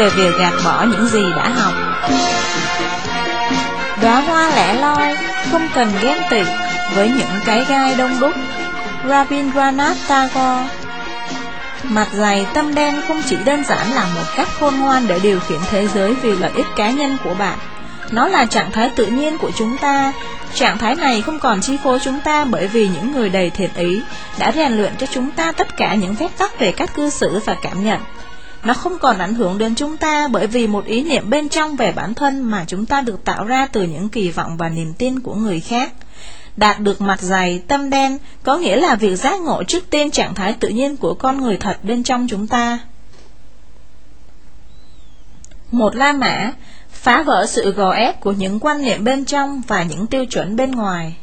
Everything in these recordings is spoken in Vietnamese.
về việc gạt bỏ những gì đã học. Đóa hoa lẻ loi, không cần ghen tị với những cái gai đông đúc. Rabindranath Tagore Mặt dày tâm đen không chỉ đơn giản là một cách khôn ngoan để điều khiển thế giới vì lợi ích cá nhân của bạn Nó là trạng thái tự nhiên của chúng ta. Trạng thái này không còn chi phối chúng ta bởi vì những người đầy thiện ý đã rèn luyện cho chúng ta tất cả những phép tắc về cách cư xử và cảm nhận nó không còn ảnh hưởng đến chúng ta bởi vì một ý niệm bên trong về bản thân mà chúng ta được tạo ra từ những kỳ vọng và niềm tin của người khác. Đạt được mặt dày, tâm đen có nghĩa là việc giác ngộ trước tiên trạng thái tự nhiên của con người thật bên trong chúng ta. Một La Mã phá vỡ sự gò ép của những quan niệm bên trong và những tiêu chuẩn bên ngoài.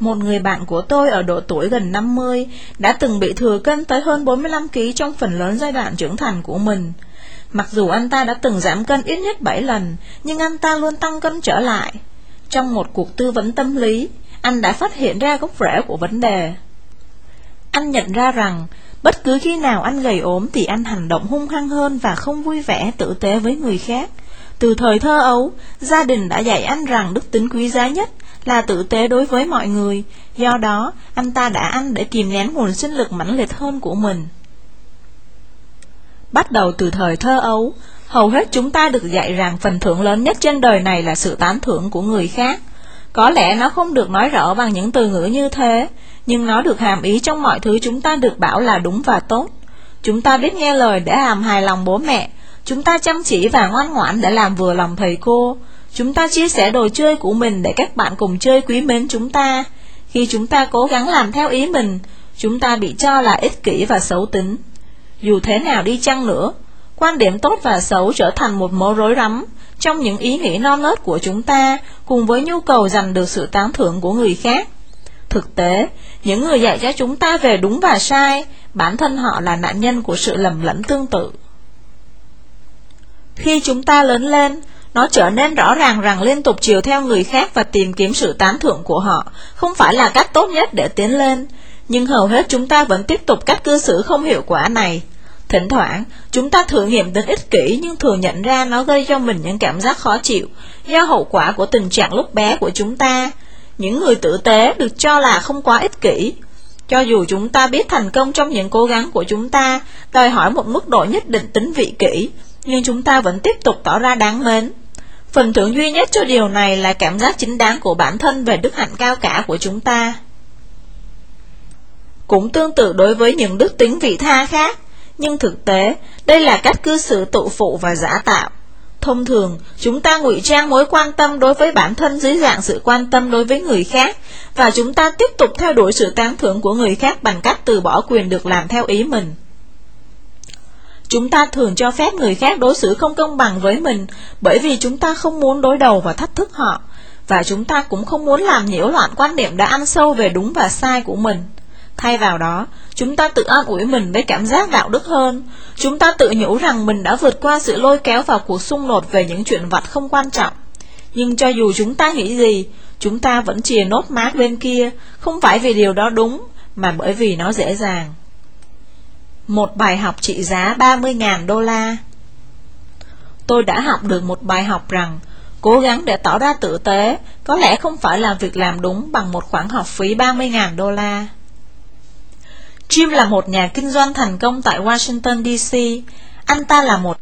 Một người bạn của tôi ở độ tuổi gần 50 đã từng bị thừa cân tới hơn 45kg trong phần lớn giai đoạn trưởng thành của mình. Mặc dù anh ta đã từng giảm cân ít nhất 7 lần, nhưng anh ta luôn tăng cân trở lại. Trong một cuộc tư vấn tâm lý, anh đã phát hiện ra gốc rễ của vấn đề. Anh nhận ra rằng, bất cứ khi nào anh gầy ốm thì anh hành động hung hăng hơn và không vui vẻ tử tế với người khác. Từ thời thơ ấu, gia đình đã dạy anh rằng đức tính quý giá nhất là tử tế đối với mọi người, do đó anh ta đã ăn để kìm nén nguồn sinh lực mãnh liệt hơn của mình. Bắt đầu từ thời thơ ấu, hầu hết chúng ta được dạy rằng phần thưởng lớn nhất trên đời này là sự tán thưởng của người khác. Có lẽ nó không được nói rõ bằng những từ ngữ như thế, nhưng nó được hàm ý trong mọi thứ chúng ta được bảo là đúng và tốt. Chúng ta biết nghe lời để làm hài lòng bố mẹ, chúng ta chăm chỉ và ngoan ngoãn để làm vừa lòng thầy cô, Chúng ta chia sẻ đồ chơi của mình để các bạn cùng chơi quý mến chúng ta. Khi chúng ta cố gắng làm theo ý mình, chúng ta bị cho là ích kỷ và xấu tính. Dù thế nào đi chăng nữa, quan điểm tốt và xấu trở thành một mớ rối rắm trong những ý nghĩ non nớt của chúng ta cùng với nhu cầu giành được sự tán thưởng của người khác. Thực tế, những người dạy cho chúng ta về đúng và sai, bản thân họ là nạn nhân của sự lầm lẫn tương tự. Khi chúng ta lớn lên, nó trở nên rõ ràng rằng liên tục chiều theo người khác và tìm kiếm sự tán thưởng của họ không phải là cách tốt nhất để tiến lên. Nhưng hầu hết chúng ta vẫn tiếp tục cách cư xử không hiệu quả này. Thỉnh thoảng, chúng ta thử nghiệm tính ích kỷ nhưng thường nhận ra nó gây cho mình những cảm giác khó chịu do hậu quả của tình trạng lúc bé của chúng ta. Những người tử tế được cho là không quá ích kỷ. Cho dù chúng ta biết thành công trong những cố gắng của chúng ta, đòi hỏi một mức độ nhất định tính vị kỷ, nhưng chúng ta vẫn tiếp tục tỏ ra đáng mến. Phần thưởng duy nhất cho điều này là cảm giác chính đáng của bản thân về đức hạnh cao cả của chúng ta. Cũng tương tự đối với những đức tính vị tha khác, nhưng thực tế, đây là cách cư xử tự phụ và giả tạo. Thông thường, chúng ta ngụy trang mối quan tâm đối với bản thân dưới dạng sự quan tâm đối với người khác, và chúng ta tiếp tục theo đuổi sự tán thưởng của người khác bằng cách từ bỏ quyền được làm theo ý mình. Chúng ta thường cho phép người khác đối xử không công bằng với mình bởi vì chúng ta không muốn đối đầu và thách thức họ, và chúng ta cũng không muốn làm nhiễu loạn quan niệm đã ăn sâu về đúng và sai của mình. Thay vào đó, chúng ta tự an ủi mình với cảm giác đạo đức hơn. Chúng ta tự nhủ rằng mình đã vượt qua sự lôi kéo vào cuộc xung đột về những chuyện vặt không quan trọng. Nhưng cho dù chúng ta nghĩ gì, chúng ta vẫn chìa nốt mát bên kia, không phải vì điều đó đúng, mà bởi vì nó dễ dàng một bài học trị giá 30.000 đô la. Tôi đã học được một bài học rằng cố gắng để tỏ ra tử tế có lẽ không phải là việc làm đúng bằng một khoản học phí 30.000 đô la. Jim là một nhà kinh doanh thành công tại Washington DC. Anh ta là một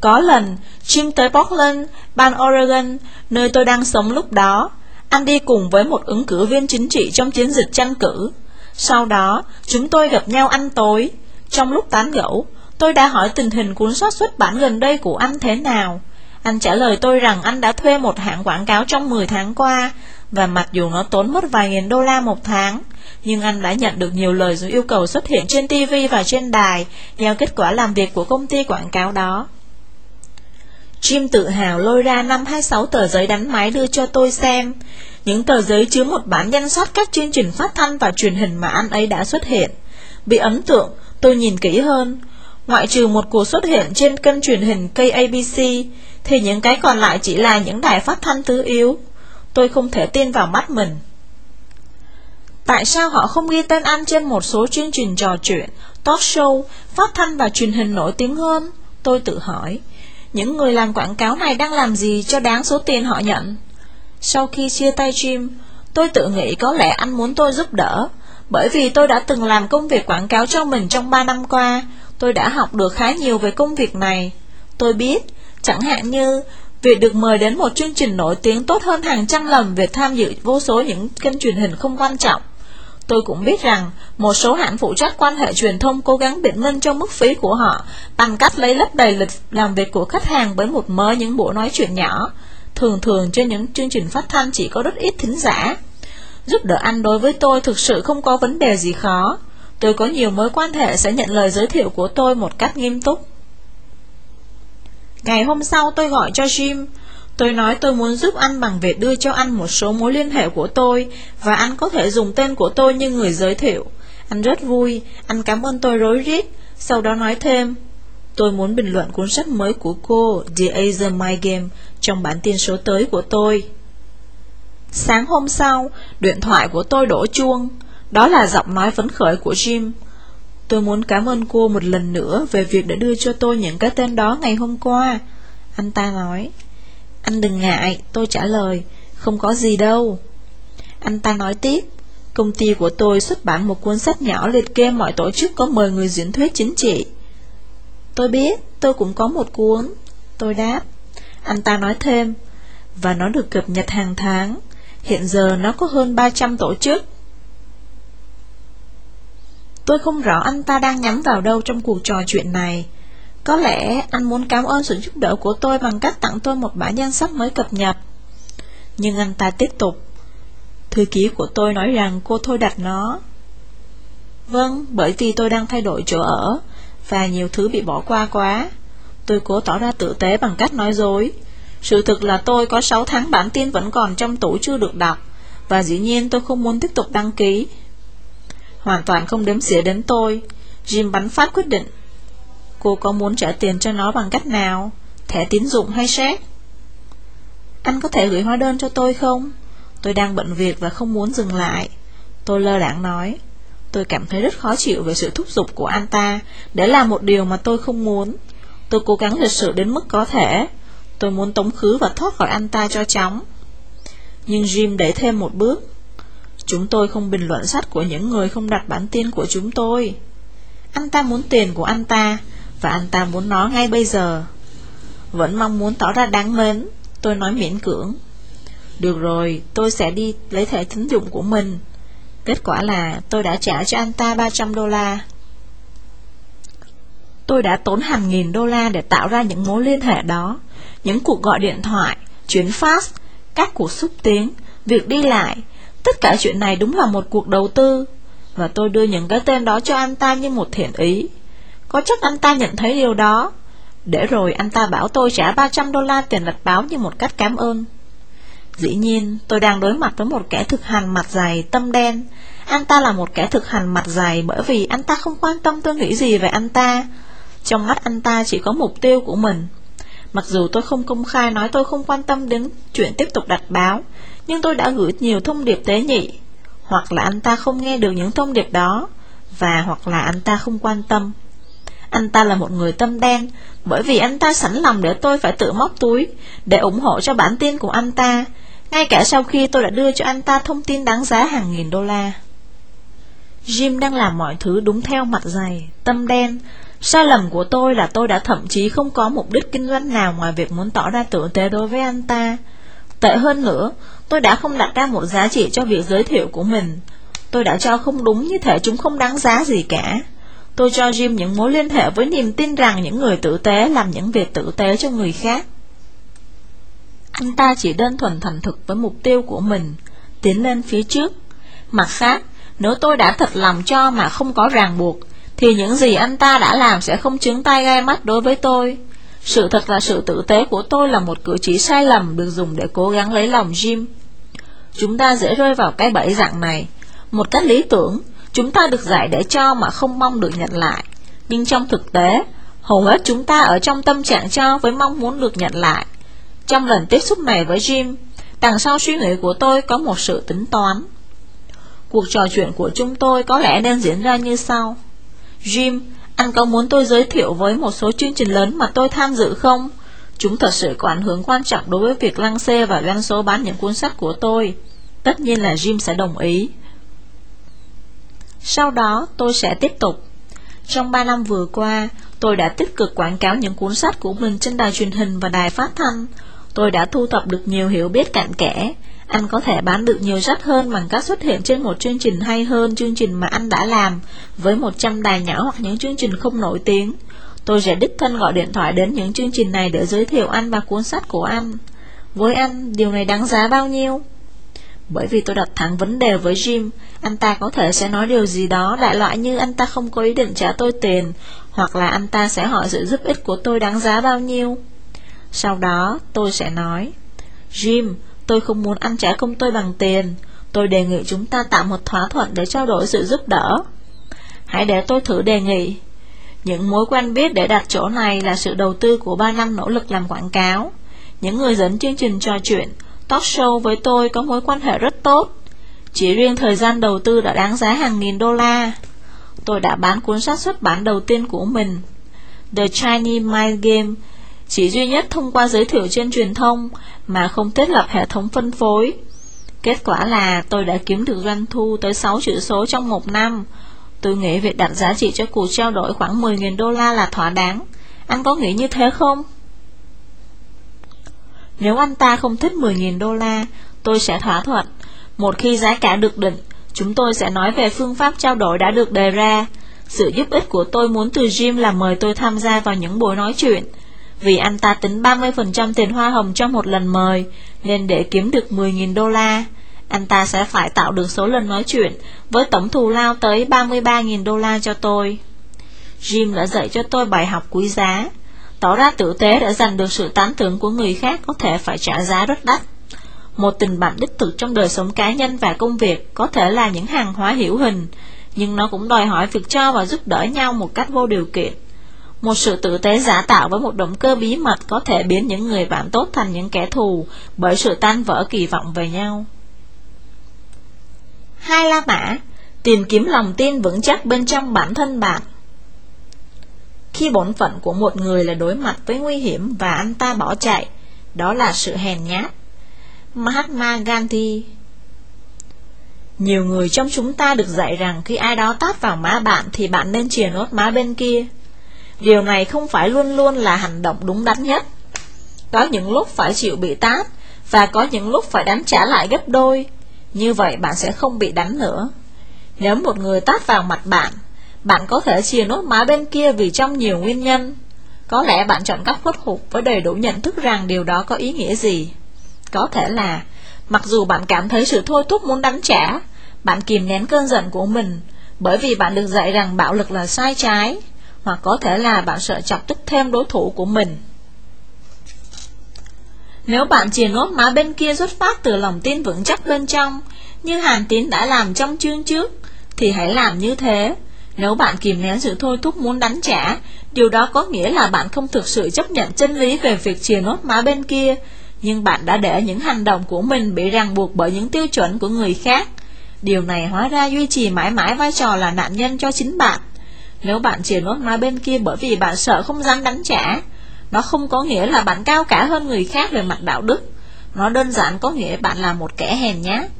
Có lần, Jim tới Portland, bang Oregon, nơi tôi đang sống lúc đó. Anh đi cùng với một ứng cử viên chính trị trong chiến dịch tranh cử. Sau đó, chúng tôi gặp nhau ăn tối. Trong lúc tán gẫu, tôi đã hỏi tình hình cuốn sách xuất bản gần đây của anh thế nào. Anh trả lời tôi rằng anh đã thuê một hãng quảng cáo trong 10 tháng qua, và mặc dù nó tốn mất vài nghìn đô la một tháng, nhưng anh đã nhận được nhiều lời yêu cầu xuất hiện trên TV và trên đài theo kết quả làm việc của công ty quảng cáo đó. Jim tự hào lôi ra năm 26 tờ giấy đánh máy đưa cho tôi xem. Những tờ giấy chứa một bản danh sách các chương trình phát thanh và truyền hình mà anh ấy đã xuất hiện. Bị ấn tượng, tôi nhìn kỹ hơn. Ngoại trừ một cuộc xuất hiện trên kênh truyền hình KABC, thì những cái còn lại chỉ là những đài phát thanh thứ yếu. Tôi không thể tin vào mắt mình. Tại sao họ không ghi tên anh trên một số chương trình trò chuyện, talk show, phát thanh và truyền hình nổi tiếng hơn? Tôi tự hỏi, những người làm quảng cáo này đang làm gì cho đáng số tiền họ nhận? Sau khi chia tay Jim, tôi tự nghĩ có lẽ anh muốn tôi giúp đỡ, bởi vì tôi đã từng làm công việc quảng cáo cho mình trong 3 năm qua, tôi đã học được khá nhiều về công việc này. Tôi biết, chẳng hạn như, việc được mời đến một chương trình nổi tiếng tốt hơn hàng trăm lần việc tham dự vô số những kênh truyền hình không quan trọng. Tôi cũng biết rằng, một số hãng phụ trách quan hệ truyền thông cố gắng biện minh cho mức phí của họ, bằng cách lấy lấp đầy lịch làm việc của khách hàng với một mớ những buổi nói chuyện nhỏ. Thường thường trên những chương trình phát thanh chỉ có rất ít thính giả. Giúp đỡ anh đối với tôi thực sự không có vấn đề gì khó. Tôi có nhiều mối quan hệ sẽ nhận lời giới thiệu của tôi một cách nghiêm túc. Ngày hôm sau tôi gọi cho Jim. Tôi nói tôi muốn giúp anh bằng việc đưa cho anh một số mối liên hệ của tôi và anh có thể dùng tên của tôi như người giới thiệu. Anh rất vui, anh cảm ơn tôi rối rít, sau đó nói thêm. Tôi muốn bình luận cuốn sách mới của cô, The Asia My Game, trong bản tin số tới của tôi. Sáng hôm sau, điện thoại của tôi đổ chuông. Đó là giọng nói phấn khởi của Jim. Tôi muốn cảm ơn cô một lần nữa về việc đã đưa cho tôi những cái tên đó ngày hôm qua. Anh ta nói. Anh đừng ngại, tôi trả lời. Không có gì đâu. Anh ta nói tiếp. Công ty của tôi xuất bản một cuốn sách nhỏ liệt kê mọi tổ chức có mời người diễn thuyết chính trị. Tôi biết, tôi cũng có một cuốn. Tôi đáp. Anh ta nói thêm. Và nó được cập nhật hàng tháng. Hiện giờ nó có hơn 300 tổ chức. Tôi không rõ anh ta đang nhắm vào đâu trong cuộc trò chuyện này. Có lẽ anh muốn cảm ơn sự giúp đỡ của tôi bằng cách tặng tôi một bản danh sách mới cập nhật. Nhưng anh ta tiếp tục. Thư ký của tôi nói rằng cô thôi đặt nó. Vâng, bởi vì tôi đang thay đổi chỗ ở, và nhiều thứ bị bỏ qua quá. Tôi cố tỏ ra tử tế bằng cách nói dối. Sự thực là tôi có 6 tháng bản tin vẫn còn trong tủ chưa được đọc, và dĩ nhiên tôi không muốn tiếp tục đăng ký. Hoàn toàn không đếm xỉa đến tôi, Jim bắn phát quyết định. Cô có muốn trả tiền cho nó bằng cách nào? Thẻ tín dụng hay séc? Anh có thể gửi hóa đơn cho tôi không? Tôi đang bận việc và không muốn dừng lại. Tôi lơ đãng nói. Tôi cảm thấy rất khó chịu về sự thúc giục của anh ta để làm một điều mà tôi không muốn. Tôi cố gắng lịch sự đến mức có thể. Tôi muốn tống khứ và thoát khỏi anh ta cho chóng. Nhưng Jim đẩy thêm một bước. Chúng tôi không bình luận sách của những người không đặt bản tin của chúng tôi. Anh ta muốn tiền của anh ta, và anh ta muốn nó ngay bây giờ. Vẫn mong muốn tỏ ra đáng mến, tôi nói miễn cưỡng. Được rồi, tôi sẽ đi lấy thẻ tín dụng của mình. Kết quả là tôi đã trả cho anh ta 300 đô la. Tôi đã tốn hàng nghìn đô la để tạo ra những mối liên hệ đó, những cuộc gọi điện thoại, chuyến fax, các cuộc xúc tiến, việc đi lại. Tất cả chuyện này đúng là một cuộc đầu tư, và tôi đưa những cái tên đó cho anh ta như một thiện ý. Có chắc anh ta nhận thấy điều đó. Để rồi anh ta bảo tôi trả 300 đô la tiền đặt báo như một cách cảm ơn. Dĩ nhiên, tôi đang đối mặt với một kẻ thực hành mặt dày, tâm đen. Anh ta là một kẻ thực hành mặt dày bởi vì anh ta không quan tâm tôi nghĩ gì về anh ta. Trong mắt anh ta chỉ có mục tiêu của mình. Mặc dù tôi không công khai nói tôi không quan tâm đến chuyện tiếp tục đặt báo, nhưng tôi đã gửi nhiều thông điệp tế nhị. Hoặc là anh ta không nghe được những thông điệp đó, và hoặc là anh ta không quan tâm. Anh ta là một người tâm đen, bởi vì anh ta sẵn lòng để tôi phải tự móc túi, để ủng hộ cho bản tin của anh ta, ngay cả sau khi tôi đã đưa cho anh ta thông tin đáng giá hàng nghìn đô la. Jim đang làm mọi thứ đúng theo mặt dày, tâm đen. Sai lầm của tôi là tôi đã thậm chí không có mục đích kinh doanh nào ngoài việc muốn tỏ ra tử tế đối với anh ta. Tệ hơn nữa, tôi đã không đặt ra một giá trị cho việc giới thiệu của mình. Tôi đã cho không đúng như thể chúng không đáng giá gì cả. Tôi cho Jim những mối liên hệ với niềm tin rằng những người tử tế làm những việc tử tế cho người khác. Anh ta chỉ đơn thuần thành thực với mục tiêu của mình, tiến lên phía trước. Mặt khác, nếu tôi đã thật lòng cho mà không có ràng buộc, thì những gì anh ta đã làm sẽ không chứng tay gai mắt đối với tôi. Sự thật là sự tử tế của tôi là một cử chỉ sai lầm được dùng để cố gắng lấy lòng Jim. Chúng ta dễ rơi vào cái bẫy dạng này. Một cách lý tưởng, chúng ta được dạy để cho mà không mong được nhận lại. Nhưng trong thực tế, hầu hết chúng ta ở trong tâm trạng cho với mong muốn được nhận lại. Trong lần tiếp xúc này với Jim, đằng sau suy nghĩ của tôi có một sự tính toán. Cuộc trò chuyện của chúng tôi có lẽ nên diễn ra như sau. Jim, anh có muốn tôi giới thiệu với một số chương trình lớn mà tôi tham dự không? Chúng thật sự có ảnh hưởng quan trọng đối với việc lăng xê và doanh số bán những cuốn sách của tôi. Tất nhiên là Jim sẽ đồng ý. Sau đó, tôi sẽ tiếp tục. Trong 3 năm vừa qua, tôi đã tích cực quảng cáo những cuốn sách của mình trên đài truyền hình và đài phát thanh. Tôi đã thu thập được nhiều hiểu biết cạn kẽ. Anh có thể bán được nhiều sách hơn bằng cách xuất hiện trên một chương trình hay hơn chương trình mà anh đã làm, với 100 đài nhỏ hoặc những chương trình không nổi tiếng. Tôi sẽ đích thân gọi điện thoại đến những chương trình này để giới thiệu anh và cuốn sách của anh. Với anh, điều này đáng giá bao nhiêu? Bởi vì tôi đặt thẳng vấn đề với Jim, anh ta có thể sẽ nói điều gì đó đại loại như anh ta không có ý định trả tôi tiền, hoặc là anh ta sẽ hỏi sự giúp ích của tôi đáng giá bao nhiêu. Sau đó, tôi sẽ nói, Jim, tôi không muốn anh trả công tôi bằng tiền, tôi đề nghị chúng ta tạo một thỏa thuận để trao đổi sự giúp đỡ. Hãy để tôi thử đề nghị. Những mối quen biết để đặt chỗ này là sự đầu tư của 3 năm nỗ lực làm quảng cáo. Những người dẫn chương trình trò chuyện, talk show với tôi có mối quan hệ rất tốt. Chỉ riêng thời gian đầu tư đã đáng giá hàng nghìn đô la. Tôi đã bán cuốn sách xuất bản đầu tiên của mình, The Chinese Mind Game, chỉ duy nhất thông qua giới thiệu trên truyền thông mà không thiết lập hệ thống phân phối. Kết quả là tôi đã kiếm được doanh thu tới 6 chữ số trong một năm. Tôi nghĩ việc đặt giá trị cho cuộc trao đổi khoảng 10.000 đô la là thỏa đáng. Anh có nghĩ như thế không? Nếu anh ta không thích 10.000 đô la, tôi sẽ thỏa thuận. Một khi giá cả được định, chúng tôi sẽ nói về phương pháp trao đổi đã được đề ra. Sự giúp ích của tôi muốn từ Jim là mời tôi tham gia vào những buổi nói chuyện. Vì anh ta tính 30% tiền hoa hồng cho một lần mời, nên để kiếm được 10.000 đô la, anh ta sẽ phải tạo được số lần nói chuyện với tổng thù lao tới 33.000 đô la cho tôi. Jim đã dạy cho tôi bài học quý giá tỏ ra tử tế để giành được sự tán thưởng của người khác có thể phải trả giá rất đắt. Một tình bạn đích thực trong đời sống cá nhân và công việc có thể là những hàng hóa hiểu hình, nhưng nó cũng đòi hỏi việc cho và giúp đỡ nhau một cách vô điều kiện. Một sự tử tế giả tạo với một động cơ bí mật có thể biến những người bạn tốt thành những kẻ thù bởi sự tan vỡ kỳ vọng về nhau. Hai La Mã Tìm kiếm lòng tin vững chắc bên trong bản thân bạn khi bổn phận của một người là đối mặt với nguy hiểm và anh ta bỏ chạy, đó là sự hèn nhát. Mahatma Gandhi Nhiều người trong chúng ta được dạy rằng khi ai đó tát vào má bạn thì bạn nên chìa nốt má bên kia. Điều này không phải luôn luôn là hành động đúng đắn nhất. Có những lúc phải chịu bị tát và có những lúc phải đánh trả lại gấp đôi. Như vậy bạn sẽ không bị đánh nữa. Nếu một người tát vào mặt bạn bạn có thể chia nốt má bên kia vì trong nhiều nguyên nhân. Có lẽ bạn chọn cách khuất hụt với đầy đủ nhận thức rằng điều đó có ý nghĩa gì. Có thể là, mặc dù bạn cảm thấy sự thôi thúc muốn đánh trả, bạn kìm nén cơn giận của mình, bởi vì bạn được dạy rằng bạo lực là sai trái, hoặc có thể là bạn sợ chọc tức thêm đối thủ của mình. Nếu bạn chìa nốt má bên kia xuất phát từ lòng tin vững chắc bên trong, như Hàn Tín đã làm trong chương trước, thì hãy làm như thế, nếu bạn kìm nén sự thôi thúc muốn đánh trả, điều đó có nghĩa là bạn không thực sự chấp nhận chân lý về việc chìa nốt má bên kia, nhưng bạn đã để những hành động của mình bị ràng buộc bởi những tiêu chuẩn của người khác. Điều này hóa ra duy trì mãi mãi vai trò là nạn nhân cho chính bạn. Nếu bạn chìa nốt má bên kia bởi vì bạn sợ không dám đánh trả, nó không có nghĩa là bạn cao cả hơn người khác về mặt đạo đức. Nó đơn giản có nghĩa bạn là một kẻ hèn nhát.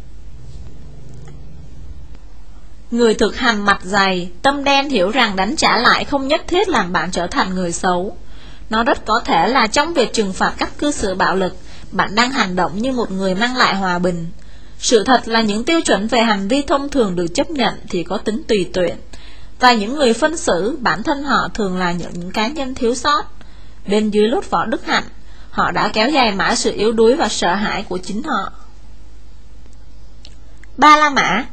Người thực hành mặt dày, tâm đen hiểu rằng đánh trả lại không nhất thiết làm bạn trở thành người xấu. Nó rất có thể là trong việc trừng phạt các cư xử bạo lực, bạn đang hành động như một người mang lại hòa bình. Sự thật là những tiêu chuẩn về hành vi thông thường được chấp nhận thì có tính tùy tuyện. Và những người phân xử, bản thân họ thường là những cá nhân thiếu sót. Bên dưới lốt vỏ đức hạnh, họ đã kéo dài mãi sự yếu đuối và sợ hãi của chính họ. Ba La Mã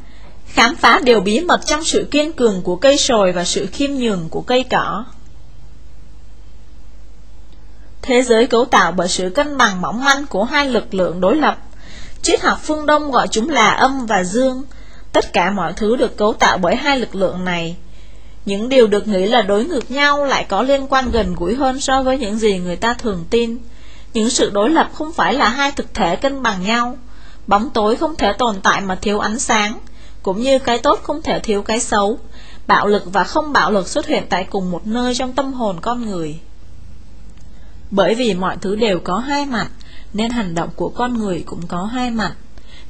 khám phá điều bí mật trong sự kiên cường của cây sồi và sự khiêm nhường của cây cỏ. Thế giới cấu tạo bởi sự cân bằng mỏng manh của hai lực lượng đối lập. Triết học phương Đông gọi chúng là âm và dương. Tất cả mọi thứ được cấu tạo bởi hai lực lượng này. Những điều được nghĩ là đối ngược nhau lại có liên quan gần gũi hơn so với những gì người ta thường tin. Những sự đối lập không phải là hai thực thể cân bằng nhau. Bóng tối không thể tồn tại mà thiếu ánh sáng, cũng như cái tốt không thể thiếu cái xấu. Bạo lực và không bạo lực xuất hiện tại cùng một nơi trong tâm hồn con người. Bởi vì mọi thứ đều có hai mặt, nên hành động của con người cũng có hai mặt.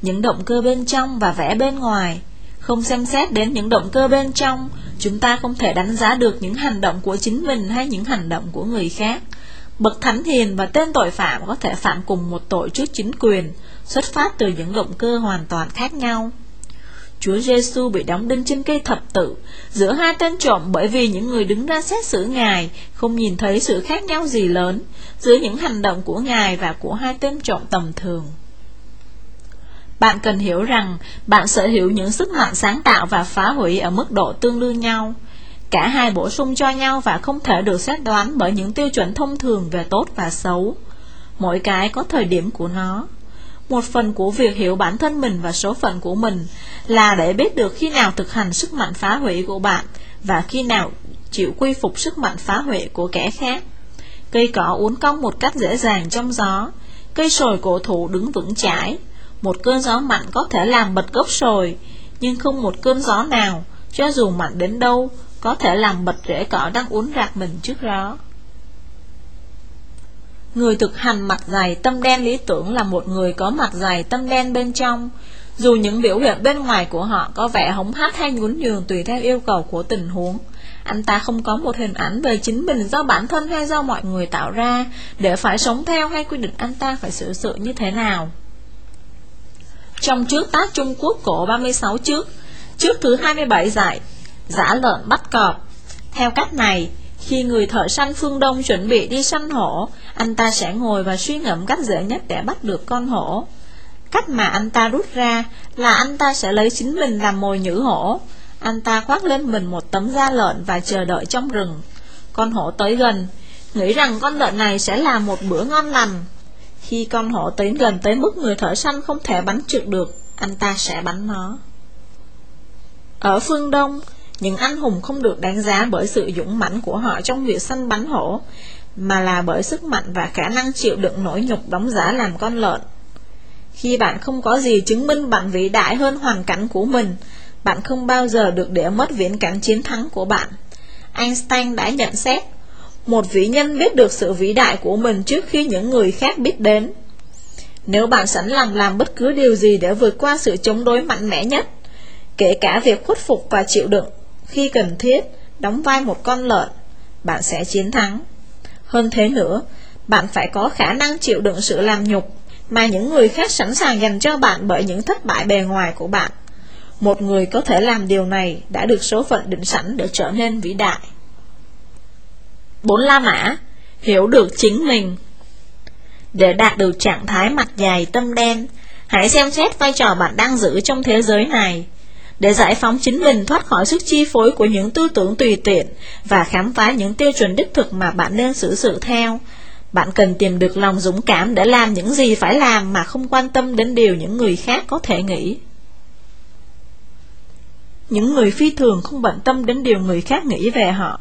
Những động cơ bên trong và vẽ bên ngoài. Không xem xét đến những động cơ bên trong, chúng ta không thể đánh giá được những hành động của chính mình hay những hành động của người khác. Bậc thánh hiền và tên tội phạm có thể phạm cùng một tội trước chính quyền, xuất phát từ những động cơ hoàn toàn khác nhau. Chúa Giêsu bị đóng đinh trên cây thập tự, giữa hai tên trộm bởi vì những người đứng ra xét xử Ngài, không nhìn thấy sự khác nhau gì lớn giữa những hành động của Ngài và của hai tên trộm tầm thường. Bạn cần hiểu rằng, bạn sở hữu những sức mạnh sáng tạo và phá hủy ở mức độ tương đương nhau. Cả hai bổ sung cho nhau và không thể được xét đoán bởi những tiêu chuẩn thông thường về tốt và xấu. Mỗi cái có thời điểm của nó. Một phần của việc hiểu bản thân mình và số phận của mình là để biết được khi nào thực hành sức mạnh phá hủy của bạn và khi nào chịu quy phục sức mạnh phá hủy của kẻ khác. Cây cỏ uốn cong một cách dễ dàng trong gió, cây sồi cổ thụ đứng vững chãi. Một cơn gió mạnh có thể làm bật gốc sồi, nhưng không một cơn gió nào, cho dù mạnh đến đâu, có thể làm bật rễ cỏ đang uốn rạc mình trước gió. Người thực hành mặt dày tâm đen lý tưởng là một người có mặt dày tâm đen bên trong. Dù những biểu hiện bên ngoài của họ có vẻ hống hách hay nhún nhường tùy theo yêu cầu của tình huống, anh ta không có một hình ảnh về chính mình do bản thân hay do mọi người tạo ra để phải sống theo hay quy định anh ta phải xử sự như thế nào. Trong trước tác Trung Quốc cổ 36 trước, trước thứ 27 dạy, giả lợn bắt cọp. Theo cách này, khi người thợ săn phương Đông chuẩn bị đi săn hổ, anh ta sẽ ngồi và suy ngẫm cách dễ nhất để bắt được con hổ. Cách mà anh ta rút ra là anh ta sẽ lấy chính mình làm mồi nhử hổ. Anh ta khoác lên mình một tấm da lợn và chờ đợi trong rừng. Con hổ tới gần, nghĩ rằng con lợn này sẽ là một bữa ngon lành. Khi con hổ tới gần tới mức người thợ săn không thể bắn trượt được, anh ta sẽ bắn nó. Ở phương Đông, những anh hùng không được đánh giá bởi sự dũng mãnh của họ trong việc săn bắn hổ, mà là bởi sức mạnh và khả năng chịu đựng nỗi nhục đóng giá làm con lợn. Khi bạn không có gì chứng minh bạn vĩ đại hơn hoàn cảnh của mình, bạn không bao giờ được để mất viễn cảnh chiến thắng của bạn. Einstein đã nhận xét, một vĩ nhân biết được sự vĩ đại của mình trước khi những người khác biết đến. Nếu bạn sẵn lòng làm bất cứ điều gì để vượt qua sự chống đối mạnh mẽ nhất, kể cả việc khuất phục và chịu đựng, khi cần thiết, đóng vai một con lợn, bạn sẽ chiến thắng. Hơn thế nữa, bạn phải có khả năng chịu đựng sự làm nhục mà những người khác sẵn sàng dành cho bạn bởi những thất bại bề ngoài của bạn. Một người có thể làm điều này đã được số phận định sẵn để trở nên vĩ đại. Bốn La Mã Hiểu được chính mình Để đạt được trạng thái mặt dày tâm đen Hãy xem xét vai trò bạn đang giữ trong thế giới này để giải phóng chính mình thoát khỏi sức chi phối của những tư tưởng tùy tiện và khám phá những tiêu chuẩn đích thực mà bạn nên xử sự theo. Bạn cần tìm được lòng dũng cảm để làm những gì phải làm mà không quan tâm đến điều những người khác có thể nghĩ. Những người phi thường không bận tâm đến điều người khác nghĩ về họ.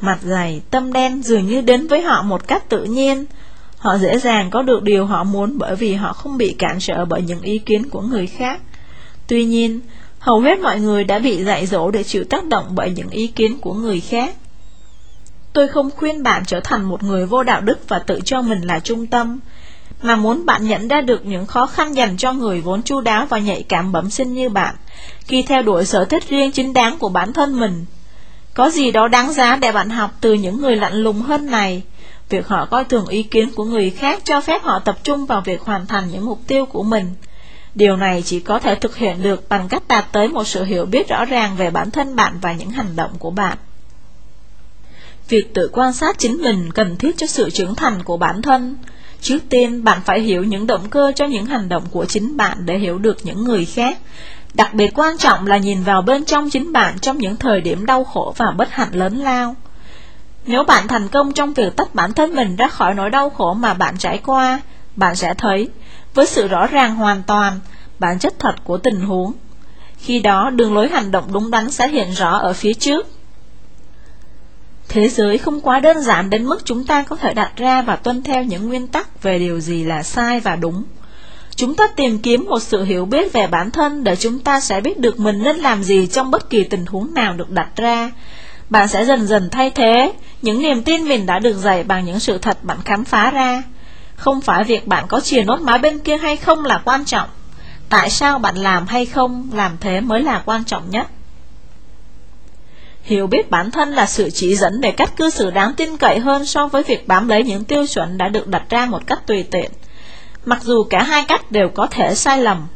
Mặt dày, tâm đen dường như đến với họ một cách tự nhiên. Họ dễ dàng có được điều họ muốn bởi vì họ không bị cản trở bởi những ý kiến của người khác. Tuy nhiên, Hầu hết mọi người đã bị dạy dỗ để chịu tác động bởi những ý kiến của người khác. Tôi không khuyên bạn trở thành một người vô đạo đức và tự cho mình là trung tâm, mà muốn bạn nhận ra được những khó khăn dành cho người vốn chu đáo và nhạy cảm bẩm sinh như bạn, khi theo đuổi sở thích riêng chính đáng của bản thân mình. Có gì đó đáng giá để bạn học từ những người lạnh lùng hơn này. Việc họ coi thường ý kiến của người khác cho phép họ tập trung vào việc hoàn thành những mục tiêu của mình. Điều này chỉ có thể thực hiện được bằng cách đạt tới một sự hiểu biết rõ ràng về bản thân bạn và những hành động của bạn. Việc tự quan sát chính mình cần thiết cho sự trưởng thành của bản thân. Trước tiên, bạn phải hiểu những động cơ cho những hành động của chính bạn để hiểu được những người khác. Đặc biệt quan trọng là nhìn vào bên trong chính bạn trong những thời điểm đau khổ và bất hạnh lớn lao. Nếu bạn thành công trong việc tách bản thân mình ra khỏi nỗi đau khổ mà bạn trải qua, bạn sẽ thấy với sự rõ ràng hoàn toàn, bản chất thật của tình huống. Khi đó đường lối hành động đúng đắn sẽ hiện rõ ở phía trước. Thế giới không quá đơn giản đến mức chúng ta có thể đặt ra và tuân theo những nguyên tắc về điều gì là sai và đúng. Chúng ta tìm kiếm một sự hiểu biết về bản thân để chúng ta sẽ biết được mình nên làm gì trong bất kỳ tình huống nào được đặt ra. Bạn sẽ dần dần thay thế những niềm tin mình đã được dạy bằng những sự thật bạn khám phá ra. Không phải việc bạn có chìa nốt máy bên kia hay không là quan trọng. Tại sao bạn làm hay không làm thế mới là quan trọng nhất. Hiểu biết bản thân là sự chỉ dẫn để cách cư xử đáng tin cậy hơn so với việc bám lấy những tiêu chuẩn đã được đặt ra một cách tùy tiện. Mặc dù cả hai cách đều có thể sai lầm.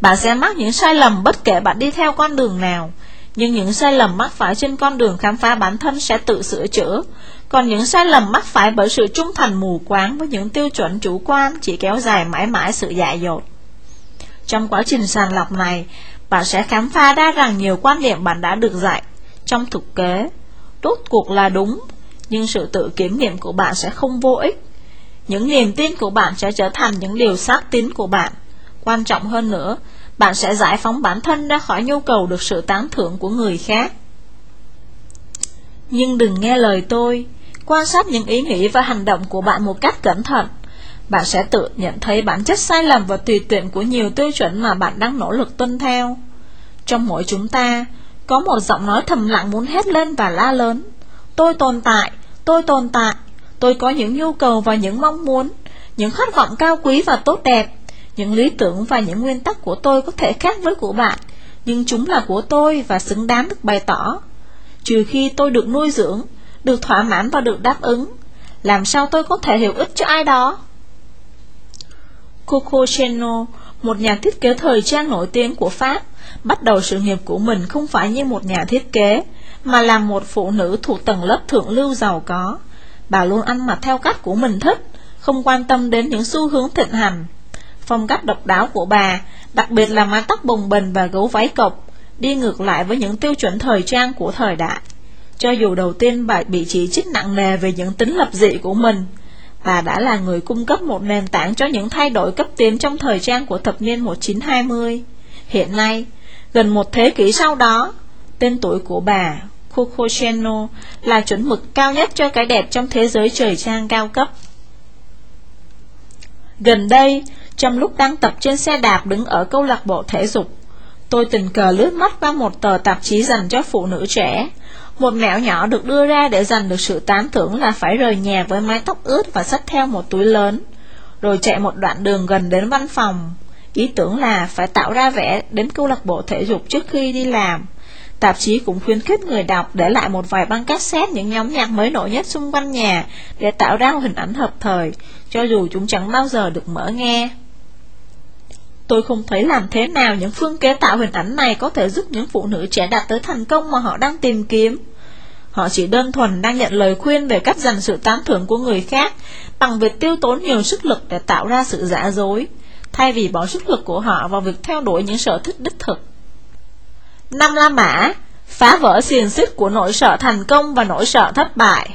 Bạn sẽ mắc những sai lầm bất kể bạn đi theo con đường nào, nhưng những sai lầm mắc phải trên con đường khám phá bản thân sẽ tự sửa chữa, còn những sai lầm mắc phải bởi sự trung thành mù quáng với những tiêu chuẩn chủ quan chỉ kéo dài mãi mãi sự dại dột. Trong quá trình sàng lọc này, bạn sẽ khám phá ra rằng nhiều quan điểm bạn đã được dạy trong thực kế, rốt cuộc là đúng, nhưng sự tự kiểm nghiệm của bạn sẽ không vô ích. Những niềm tin của bạn sẽ trở thành những điều xác tín của bạn. Quan trọng hơn nữa, bạn sẽ giải phóng bản thân ra khỏi nhu cầu được sự tán thưởng của người khác. Nhưng đừng nghe lời tôi, quan sát những ý nghĩ và hành động của bạn một cách cẩn thận. Bạn sẽ tự nhận thấy bản chất sai lầm và tùy tiện của nhiều tiêu chuẩn mà bạn đang nỗ lực tuân theo. Trong mỗi chúng ta, có một giọng nói thầm lặng muốn hét lên và la lớn. Tôi tồn tại, tôi tồn tại, tôi có những nhu cầu và những mong muốn, những khát vọng cao quý và tốt đẹp. Những lý tưởng và những nguyên tắc của tôi có thể khác với của bạn, nhưng chúng là của tôi và xứng đáng được bày tỏ. Trừ khi tôi được nuôi dưỡng, được thỏa mãn và được đáp ứng, làm sao tôi có thể hiểu ích cho ai đó? Coco Chanel, một nhà thiết kế thời trang nổi tiếng của Pháp, bắt đầu sự nghiệp của mình không phải như một nhà thiết kế, mà là một phụ nữ thuộc tầng lớp thượng lưu giàu có. Bà luôn ăn mặc theo cách của mình thích, không quan tâm đến những xu hướng thịnh hành. Phong cách độc đáo của bà, đặc biệt là mái tóc bồng bềnh và gấu váy cộc, đi ngược lại với những tiêu chuẩn thời trang của thời đại. Cho dù đầu tiên bà bị chỉ trích nặng nề về những tính lập dị của mình, bà đã là người cung cấp một nền tảng cho những thay đổi cấp tiến trong thời trang của thập niên 1920. Hiện nay, gần một thế kỷ sau đó, tên tuổi của bà, Coco Chanel, là chuẩn mực cao nhất cho cái đẹp trong thế giới thời trang cao cấp. Gần đây, trong lúc đang tập trên xe đạp đứng ở câu lạc bộ thể dục, tôi tình cờ lướt mắt qua một tờ tạp chí dành cho phụ nữ trẻ. Một mẹo nhỏ được đưa ra để giành được sự tán thưởng là phải rời nhà với mái tóc ướt và xách theo một túi lớn, rồi chạy một đoạn đường gần đến văn phòng. Ý tưởng là phải tạo ra vẻ đến câu lạc bộ thể dục trước khi đi làm. Tạp chí cũng khuyến khích người đọc để lại một vài băng cassette những nhóm nhạc mới nổi nhất xung quanh nhà để tạo ra một hình ảnh hợp thời, cho dù chúng chẳng bao giờ được mở nghe. Tôi không thấy làm thế nào những phương kế tạo hình ảnh này có thể giúp những phụ nữ trẻ đạt tới thành công mà họ đang tìm kiếm. Họ chỉ đơn thuần đang nhận lời khuyên về cách dành sự tán thưởng của người khác bằng việc tiêu tốn nhiều sức lực để tạo ra sự giả dối, thay vì bỏ sức lực của họ vào việc theo đuổi những sở thích đích thực. Năm La Mã Phá vỡ xiềng xích của nỗi sợ thành công và nỗi sợ thất bại.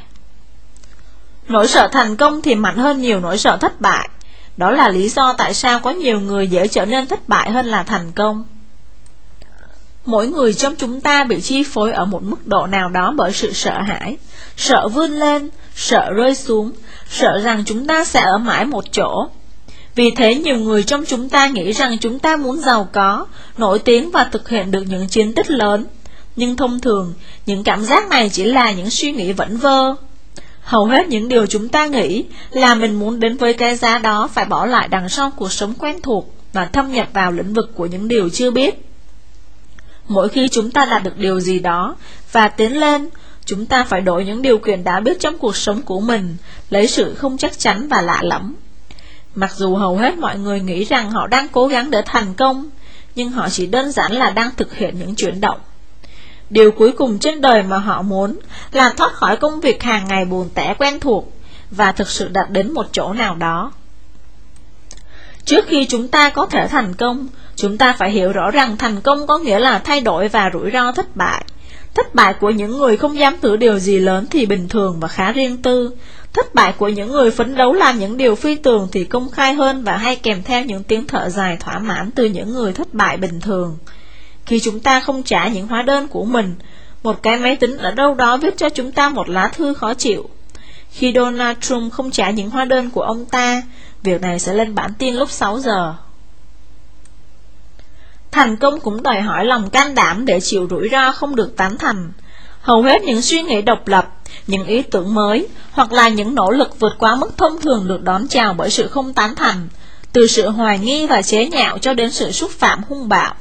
Nỗi sợ thành công thì mạnh hơn nhiều nỗi sợ thất bại. Đó là lý do tại sao có nhiều người dễ trở nên thất bại hơn là thành công. Mỗi người trong chúng ta bị chi phối ở một mức độ nào đó bởi sự sợ hãi Sợ vươn lên, sợ rơi xuống, sợ rằng chúng ta sẽ ở mãi một chỗ vì thế nhiều người trong chúng ta nghĩ rằng chúng ta muốn giàu có, nổi tiếng và thực hiện được những chiến tích lớn. Nhưng thông thường, những cảm giác này chỉ là những suy nghĩ vẩn vơ. Hầu hết những điều chúng ta nghĩ là mình muốn đến với cái giá đó phải bỏ lại đằng sau cuộc sống quen thuộc và thâm nhập vào lĩnh vực của những điều chưa biết. Mỗi khi chúng ta đạt được điều gì đó và tiến lên, chúng ta phải đổi những điều kiện đã biết trong cuộc sống của mình, lấy sự không chắc chắn và lạ lẫm. Mặc dù hầu hết mọi người nghĩ rằng họ đang cố gắng để thành công, nhưng họ chỉ đơn giản là đang thực hiện những chuyển động. Điều cuối cùng trên đời mà họ muốn là thoát khỏi công việc hàng ngày buồn tẻ quen thuộc và thực sự đạt đến một chỗ nào đó. Trước khi chúng ta có thể thành công, chúng ta phải hiểu rõ rằng thành công có nghĩa là thay đổi và rủi ro thất bại. Thất bại của những người không dám thử điều gì lớn thì bình thường và khá riêng tư, Thất bại của những người phấn đấu làm những điều phi tường thì công khai hơn và hay kèm theo những tiếng thở dài thỏa mãn từ những người thất bại bình thường. Khi chúng ta không trả những hóa đơn của mình, Một cái máy tính ở đâu đó viết cho chúng ta một lá thư khó chịu. Khi Donald Trump không trả những hóa đơn của ông ta, việc này sẽ lên bản tin lúc 6 giờ. Thành công cũng đòi hỏi lòng can đảm để chịu rủi ro không được tán thành. Hầu hết những suy nghĩ độc lập, những ý tưởng mới, hoặc là những nỗ lực vượt quá mức thông thường được đón chào bởi sự không tán thành, từ sự hoài nghi và chế nhạo cho đến sự xúc phạm hung bạo.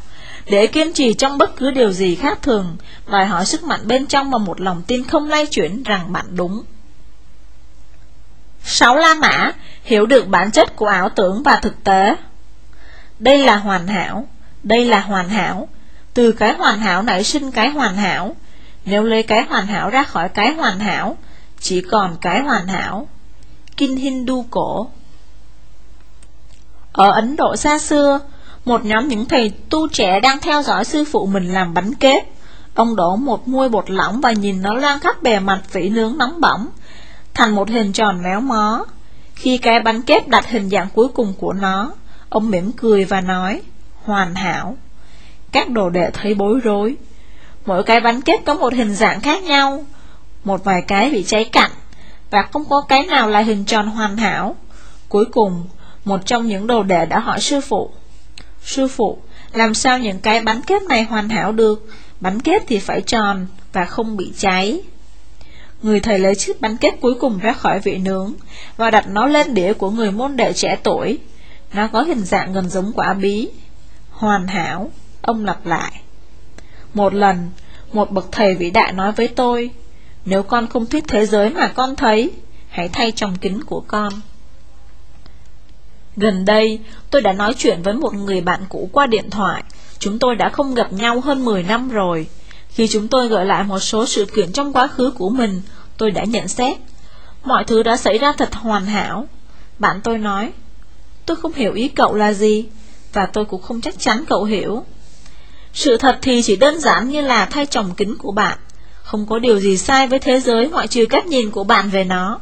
Để kiên trì trong bất cứ điều gì khác thường, đòi hỏi sức mạnh bên trong và một lòng tin không lay chuyển rằng bạn đúng. 6 La Mã hiểu được bản chất của ảo tưởng và thực tế. Đây là hoàn hảo, đây là hoàn hảo, từ cái hoàn hảo nảy sinh cái hoàn hảo, nếu lấy cái hoàn hảo ra khỏi cái hoàn hảo, chỉ còn cái hoàn hảo. Kinh Hindu cổ Ở Ấn Độ xa xưa, một nhóm những thầy tu trẻ đang theo dõi sư phụ mình làm bánh kết. Ông đổ một muôi bột lỏng và nhìn nó lan khắp bề mặt vỉ nướng nóng bỏng, thành một hình tròn méo mó. Khi cái bánh kép đặt hình dạng cuối cùng của nó, ông mỉm cười và nói, hoàn hảo. Các đồ đệ thấy bối rối. Mỗi cái bánh kép có một hình dạng khác nhau, một vài cái bị cháy cạnh, và không có cái nào là hình tròn hoàn hảo. Cuối cùng, một trong những đồ đệ đã hỏi sư phụ, Sư phụ, làm sao những cái bánh kép này hoàn hảo được? Bánh kép thì phải tròn và không bị cháy. Người thầy lấy chiếc bánh kép cuối cùng ra khỏi vị nướng và đặt nó lên đĩa của người môn đệ trẻ tuổi. Nó có hình dạng gần giống quả bí. Hoàn hảo, ông lặp lại. Một lần, một bậc thầy vĩ đại nói với tôi, nếu con không thích thế giới mà con thấy, hãy thay trong kính của con. Gần đây, tôi đã nói chuyện với một người bạn cũ qua điện thoại. Chúng tôi đã không gặp nhau hơn 10 năm rồi. Khi chúng tôi gợi lại một số sự kiện trong quá khứ của mình, tôi đã nhận xét. Mọi thứ đã xảy ra thật hoàn hảo. Bạn tôi nói, tôi không hiểu ý cậu là gì, và tôi cũng không chắc chắn cậu hiểu. Sự thật thì chỉ đơn giản như là thay trồng kính của bạn. Không có điều gì sai với thế giới ngoại trừ cách nhìn của bạn về nó.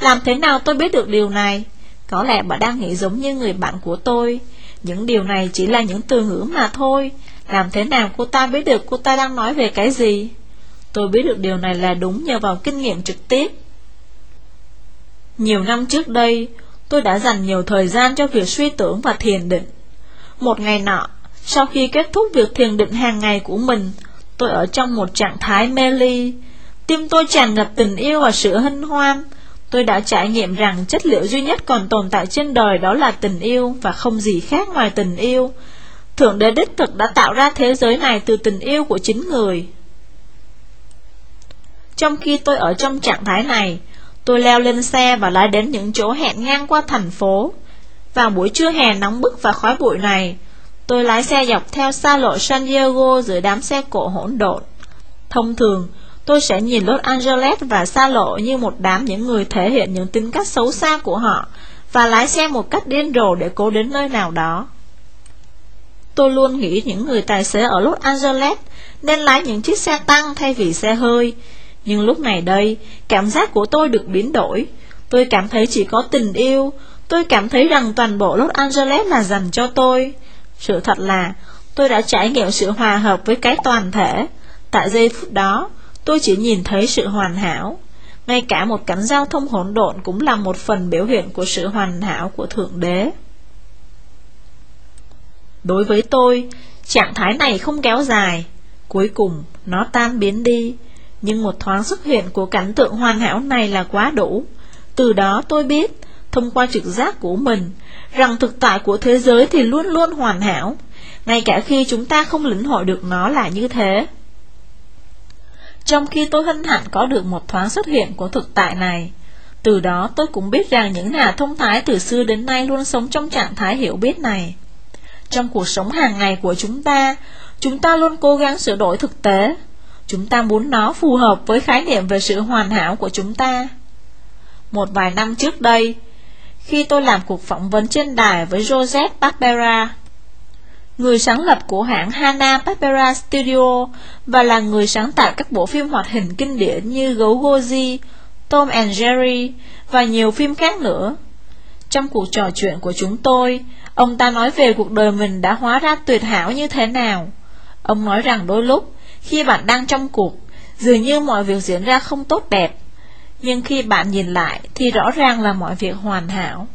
Làm thế nào tôi biết được điều này? Có lẽ bạn đang nghĩ giống như người bạn của tôi Những điều này chỉ là những từ ngữ mà thôi làm thế nào cô ta biết được cô ta đang nói về cái gì? Tôi biết được điều này là đúng nhờ vào kinh nghiệm trực tiếp. Nhiều năm trước đây, Tôi đã dành nhiều thời gian cho việc suy tưởng và thiền định. Một ngày nọ, Sau khi kết thúc việc thiền định hàng ngày của mình, Tôi ở trong một trạng thái mê ly. Tim tôi tràn ngập tình yêu và sự hân hoan. Tôi đã trải nghiệm rằng chất liệu duy nhất còn tồn tại trên đời đó là tình yêu và không gì khác ngoài tình yêu. Thượng đế đích thực đã tạo ra thế giới này từ tình yêu của chính người. Trong khi tôi ở trong trạng thái này, tôi leo lên xe và lái đến những chỗ hẹn ngang qua thành phố. Vào buổi trưa hè nóng bức và khói bụi này, tôi lái xe dọc theo xa lộ San Diego giữa đám xe cộ hỗn độn. Thông thường, Tôi sẽ nhìn Los Angeles và xa lộ như một đám những người thể hiện những tính cách xấu xa của họ và lái xe một cách điên rồ để cố đến nơi nào đó. Tôi luôn nghĩ những người tài xế ở Los Angeles nên lái những chiếc xe tăng thay vì xe hơi. Nhưng lúc này đây, cảm giác của tôi được biến đổi. Tôi cảm thấy chỉ có tình yêu. Tôi cảm thấy rằng toàn bộ Los Angeles là dành cho tôi. Sự thật là, tôi đã trải nghiệm sự hòa hợp với cái toàn thể. Tại giây phút đó, Tôi chỉ nhìn thấy sự hoàn hảo Ngay cả một cảnh giao thông hỗn độn Cũng là một phần biểu hiện của sự hoàn hảo của Thượng Đế Đối với tôi, Trạng thái này không kéo dài. Cuối cùng, nó tan biến đi. Nhưng một thoáng xuất hiện của cảnh tượng hoàn hảo này là quá đủ. Từ đó tôi biết, Thông qua trực giác của mình, Rằng thực tại của thế giới thì luôn luôn hoàn hảo. Ngay cả khi chúng ta không lĩnh hội được nó là như thế. Trong khi tôi hân hạnh có được một thoáng xuất hiện của thực tại này, Từ đó tôi cũng biết rằng những nhà thông thái từ xưa đến nay luôn sống trong trạng thái hiểu biết này. Trong cuộc sống hàng ngày của chúng ta Chúng ta luôn cố gắng sửa đổi thực tế Chúng ta muốn nó phù hợp với khái niệm về sự hoàn hảo của chúng ta Một vài năm trước đây Khi tôi làm cuộc phỏng vấn trên đài với Joseph Barbera người sáng lập của hãng Hanna-Barbera Studio và là người sáng tạo các bộ phim hoạt hình kinh điển như Gấu Goji, Tom and Jerry và nhiều phim khác nữa. Trong cuộc trò chuyện của chúng tôi, ông ta nói về cuộc đời mình đã hóa ra tuyệt hảo như thế nào. Ông nói rằng đôi lúc, khi bạn đang trong cuộc, Dường như mọi việc diễn ra không tốt đẹp, nhưng khi bạn nhìn lại thì rõ ràng là mọi việc hoàn hảo.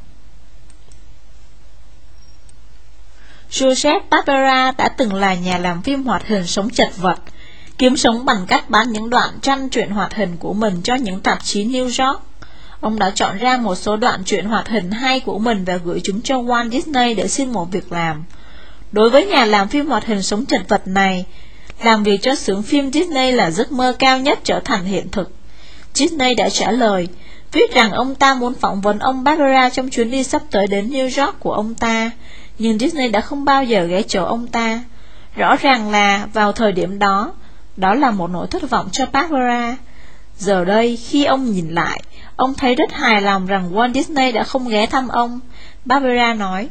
Joseph Barbera đã từng là nhà làm phim hoạt hình sống chật vật, kiếm sống bằng cách bán những đoạn tranh truyện hoạt hình của mình cho những tạp chí New York. Ông đã chọn ra một số đoạn truyện hoạt hình hay của mình và gửi chúng cho Walt Disney để xin một việc làm. Đối với nhà làm phim hoạt hình sống chật vật này, làm việc cho xưởng phim Disney là giấc mơ cao nhất trở thành hiện thực. Disney đã trả lời, viết rằng ông ta muốn phỏng vấn ông barbara trong chuyến đi sắp tới đến New York của ông ta, nhưng Disney đã không bao giờ ghé chỗ ông ta. Rõ ràng là vào thời điểm đó, đó là một nỗi thất vọng cho Barbara. Giờ đây, khi ông nhìn lại, ông thấy rất hài lòng rằng Walt Disney đã không ghé thăm ông. Barbara nói,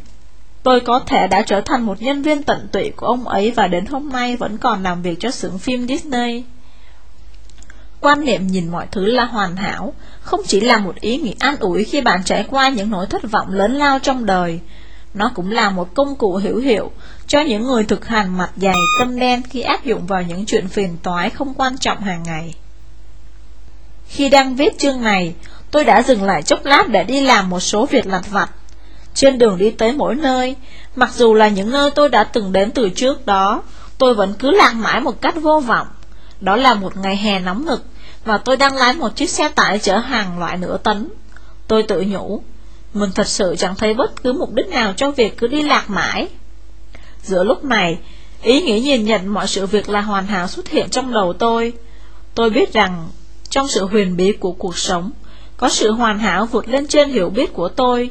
Tôi có thể đã trở thành một nhân viên tận tụy của ông ấy và đến hôm nay vẫn còn làm việc cho xưởng phim Disney. Quan niệm nhìn mọi thứ là hoàn hảo, không chỉ là một ý nghĩa an ủi khi bạn trải qua những nỗi thất vọng lớn lao trong đời, nó cũng là một công cụ hữu hiệu cho những người thực hành mặt dày tâm đen khi áp dụng vào những chuyện phiền toái không quan trọng hàng ngày. Khi đang viết chương này, tôi đã dừng lại chốc lát để đi làm một số việc lặt vặt. Trên đường đi tới mỗi nơi, mặc dù là những nơi tôi đã từng đến từ trước đó, tôi vẫn cứ lạc mãi một cách vô vọng. Đó là một ngày hè nóng nực, và tôi đang lái một chiếc xe tải chở hàng loại nửa tấn. Tôi tự nhủ, mình thật sự chẳng thấy bất cứ mục đích nào cho việc cứ đi lạc mãi. Giữa lúc này, ý nghĩ nhìn nhận mọi sự việc là hoàn hảo xuất hiện trong đầu tôi. Tôi biết rằng, trong sự huyền bí của cuộc sống, có sự hoàn hảo vượt lên trên hiểu biết của tôi.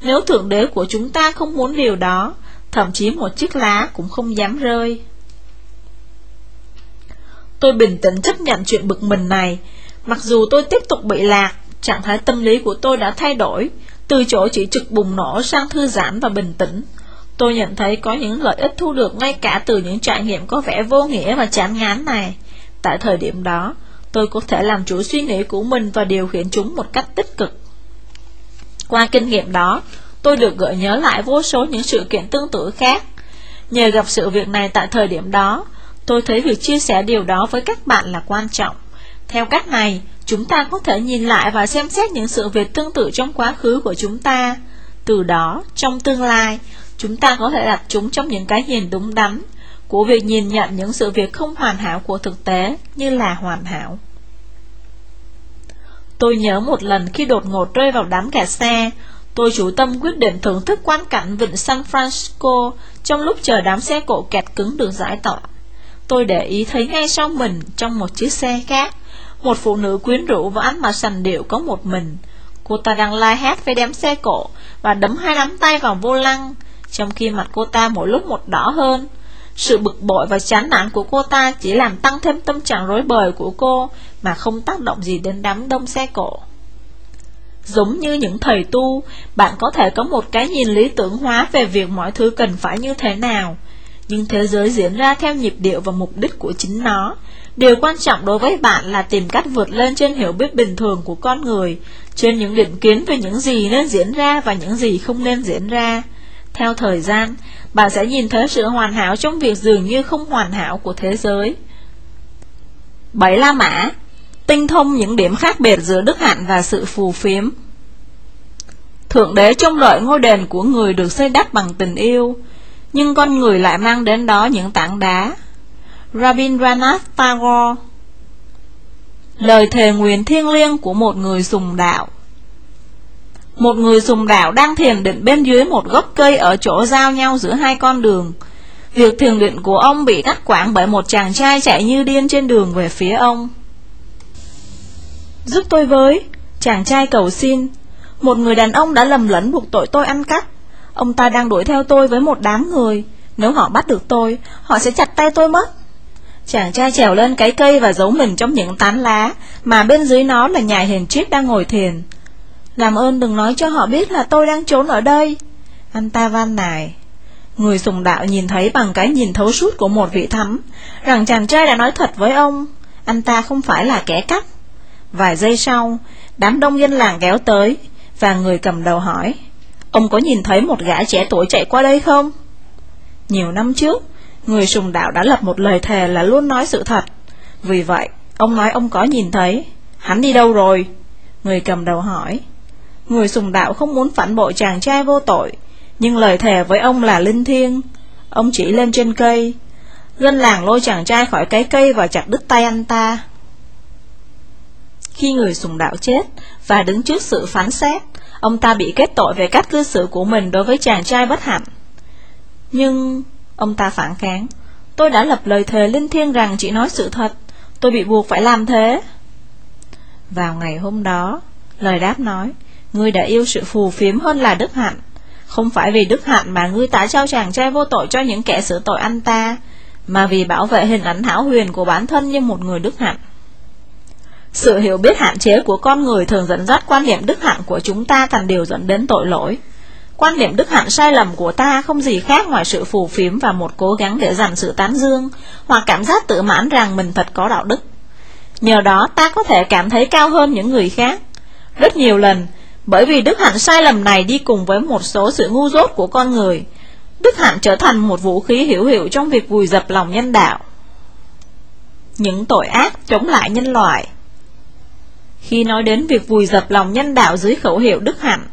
Nếu Thượng Đế của chúng ta không muốn điều đó, thậm chí một chiếc lá cũng không dám rơi. Tôi bình tĩnh chấp nhận chuyện bực mình này, mặc dù tôi tiếp tục bị lạc, trạng thái tâm lý của tôi đã thay đổi, từ chỗ chỉ trực bùng nổ sang thư giãn và bình tĩnh. Tôi nhận thấy có những lợi ích thu được ngay cả từ những trải nghiệm có vẻ vô nghĩa và chán ngán này. Tại thời điểm đó, tôi có thể làm chủ suy nghĩ của mình và điều khiển chúng một cách tích cực. Qua kinh nghiệm đó, tôi được gợi nhớ lại vô số những sự kiện tương tự khác. Nhờ gặp sự việc này tại thời điểm đó, tôi thấy việc chia sẻ điều đó với các bạn là quan trọng. Theo cách này, chúng ta có thể nhìn lại và xem xét những sự việc tương tự trong quá khứ của chúng ta. Từ đó, trong tương lai, chúng ta có thể đặt chúng trong những cái nhìn đúng đắn của việc nhìn nhận những sự việc không hoàn hảo của thực tế như là hoàn hảo. Tôi nhớ một lần khi đột ngột rơi vào đám kẹt xe, tôi chủ tâm quyết định thưởng thức quan cảnh vịnh San Francisco trong lúc chờ đám xe cộ kẹt cứng được giải tỏa. Tôi để ý thấy ngay sau mình trong một chiếc xe khác, một phụ nữ quyến rũ và ăn mặc sành điệu có một mình. Cô ta đang la hét với đám xe cộ và đấm hai nắm tay vào vô lăng, trong khi mặt cô ta mỗi lúc một đỏ hơn. Sự bực bội và chán nản của cô ta chỉ làm tăng thêm tâm trạng rối bời của cô mà không tác động gì đến đám đông xe cộ. Giống như những thầy tu, bạn có thể có một cái nhìn lý tưởng hóa về việc mọi thứ cần phải như thế nào, nhưng thế giới diễn ra theo nhịp điệu và mục đích của chính nó. Điều quan trọng đối với bạn là tìm cách vượt lên trên hiểu biết bình thường của con người, trên những định kiến về những gì nên diễn ra và những gì không nên diễn ra. Theo thời gian, bạn sẽ nhìn thấy sự hoàn hảo trong việc dường như không hoàn hảo của thế giới. Bảy La Mã Tinh thông những điểm khác biệt giữa đức hạnh và sự phù phiếm. Thượng đế trông đợi ngôi đền của người được xây đắp bằng tình yêu, Nhưng con người lại mang đến đó những tảng đá. Rabindranath Tagore, Lời thề nguyện thiêng liêng của một người sùng đạo. Một người sùng đạo đang thiền định bên dưới một gốc cây ở chỗ giao nhau giữa hai con đường. Việc thiền định của ông bị cắt quãng bởi một chàng trai chạy như điên trên đường về phía ông. Giúp tôi với. Chàng trai cầu xin. Một người đàn ông đã lầm lẫn buộc tội tôi ăn cắp. Ông ta đang đuổi theo tôi với một đám người. Nếu họ bắt được tôi, Họ sẽ chặt tay tôi mất. Chàng trai trèo lên cái cây và giấu mình trong những tán lá, Mà bên dưới nó là nhà hiền triết đang ngồi thiền. Làm ơn đừng nói cho họ biết là tôi đang trốn ở đây. Anh ta van nài. Người sùng đạo nhìn thấy bằng cái nhìn thấu suốt của một vị thắm, Rằng chàng trai đã nói thật với ông. Anh ta không phải là kẻ cắp. Vài giây sau, Đám đông dân làng kéo tới Và người cầm đầu hỏi, Ông có nhìn thấy một gã trẻ tuổi chạy qua đây không? Nhiều năm trước, Người sùng đạo đã lập một lời thề là luôn nói sự thật. Vì vậy, Ông nói ông có nhìn thấy. Hắn đi đâu rồi? Người cầm đầu hỏi. Người sùng đạo không muốn phản bội chàng trai vô tội, Nhưng lời thề với ông là linh thiêng. Ông chỉ lên trên cây. Dân làng lôi chàng trai khỏi cái cây Và chặt đứt tay anh ta. Khi người sùng đạo chết Và đứng trước sự phán xét. Ông ta bị kết tội về cách cư xử của mình Đối với chàng trai bất hạnh. Nhưng Ông ta phản kháng. Tôi đã lập lời thề linh thiêng rằng chỉ nói sự thật. Tôi bị buộc phải làm thế. Vào ngày hôm đó, Lời đáp nói, Ngươi đã yêu sự phù phiếm hơn là đức hạnh. Không phải vì đức hạnh mà ngươi tả trao chàng trai vô tội cho những kẻ xử tội anh ta, Mà vì bảo vệ hình ảnh hảo huyền của bản thân như một người đức hạnh. Sự hiểu biết hạn chế của con người thường dẫn dắt quan niệm đức hạnh của chúng ta thành điều dẫn đến tội lỗi Quan niệm đức hạnh sai lầm của ta không gì khác ngoài sự phù phiếm và một cố gắng để giành sự tán dương, hoặc cảm giác tự mãn rằng mình thật có đạo đức. Nhờ đó ta có thể cảm thấy cao hơn những người khác. Rất nhiều lần, bởi vì đức hạnh sai lầm này đi cùng với một số sự ngu dốt của con người, đức hạnh trở thành một vũ khí hữu hiệu trong việc vùi dập lòng nhân đạo. Những tội ác chống lại nhân loại khi nói đến việc vùi dập lòng nhân đạo dưới khẩu hiệu đức hạnh,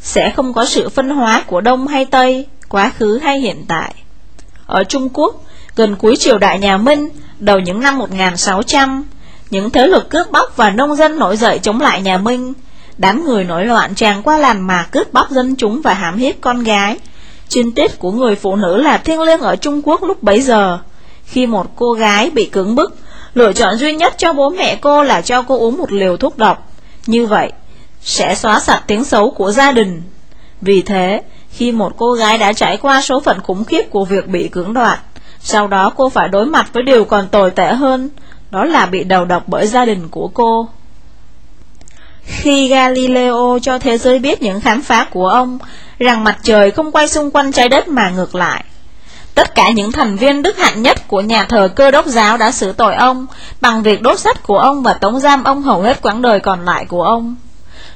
sẽ không có sự phân hóa của Đông hay Tây, quá khứ hay hiện tại. Ở Trung Quốc, gần cuối triều đại nhà Minh, đầu những năm 1600, những thế lực cướp bóc và nông dân nổi dậy chống lại nhà Minh. Đám người nổi loạn tràn qua làn mà cướp bóc dân chúng và hãm hiếp con gái. Trinh tiết của người phụ nữ là thiêng liêng ở Trung Quốc lúc bấy giờ. Khi một cô gái bị cưỡng bức, lựa chọn duy nhất cho bố mẹ cô là cho cô uống một liều thuốc độc. Như vậy, sẽ xóa sạch tiếng xấu của gia đình. Vì thế, khi một cô gái đã trải qua số phận khủng khiếp của việc bị cưỡng đoạt, sau đó cô phải đối mặt với điều còn tồi tệ hơn, đó là bị đầu độc bởi gia đình của cô. Khi Galileo cho thế giới biết những khám phá của ông, rằng mặt trời không quay xung quanh trái đất mà ngược lại, Tất cả những thành viên đức hạnh nhất của nhà thờ cơ đốc giáo đã xử tội ông bằng việc đốt sách của ông và tống giam ông hầu hết quãng đời còn lại của ông.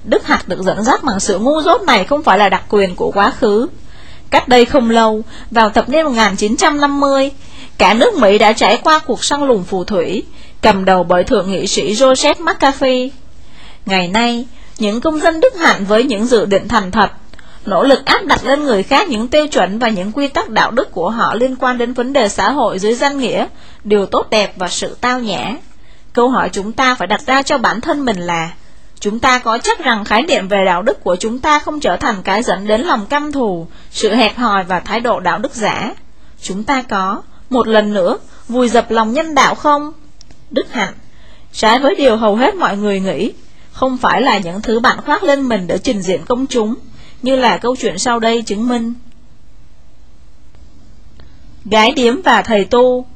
Đức hạnh được dẫn dắt bằng sự ngu dốt này không phải là đặc quyền của quá khứ. Cách đây không lâu, vào thập niên 1950, cả nước Mỹ đã trải qua cuộc săn lùng phù thủy, cầm đầu bởi thượng nghị sĩ Joseph McCarthy. Ngày nay, những công dân đức hạnh với những dự định thành thật, nỗ lực áp đặt lên người khác những tiêu chuẩn và những quy tắc đạo đức của họ liên quan đến vấn đề xã hội dưới danh nghĩa, điều tốt đẹp và sự tao nhã. Câu hỏi chúng ta phải đặt ra cho bản thân mình là Chúng ta có chắc rằng khái niệm về đạo đức của chúng ta không trở thành cái dẫn đến lòng căm thù, sự hẹp hòi và thái độ đạo đức giả. Chúng ta có, một lần nữa, vùi dập lòng nhân đạo không? Đức hạnh, trái với điều hầu hết mọi người nghĩ, không phải là những thứ bạn khoác lên mình để trình diện công chúng, như là câu chuyện sau đây chứng minh. Gái điếm và thầy tu